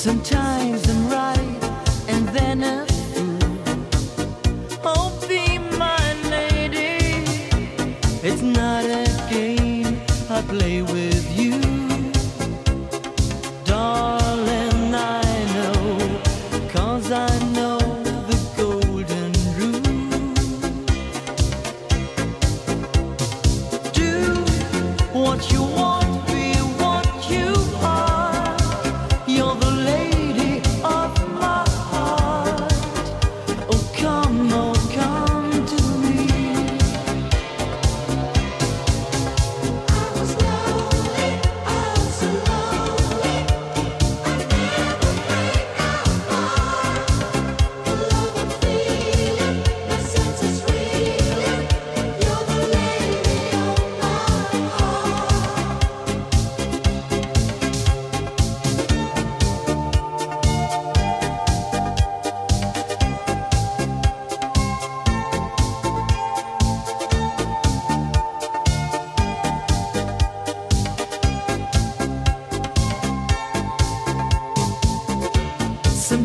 Sometimes I'm right, and then a fool. Oh, be my lady. It's not a game I play with you, darling. I know, cause I know the golden rule. Do what you want.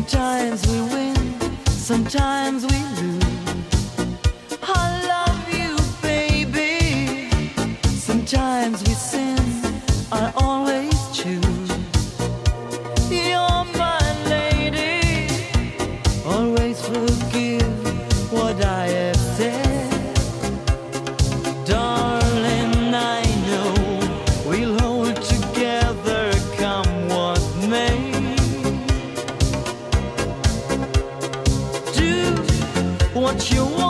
Sometimes we win, sometimes we lose. I love you, baby. Sometimes we sin, I always choose. You're my lady. Always forgive what you want,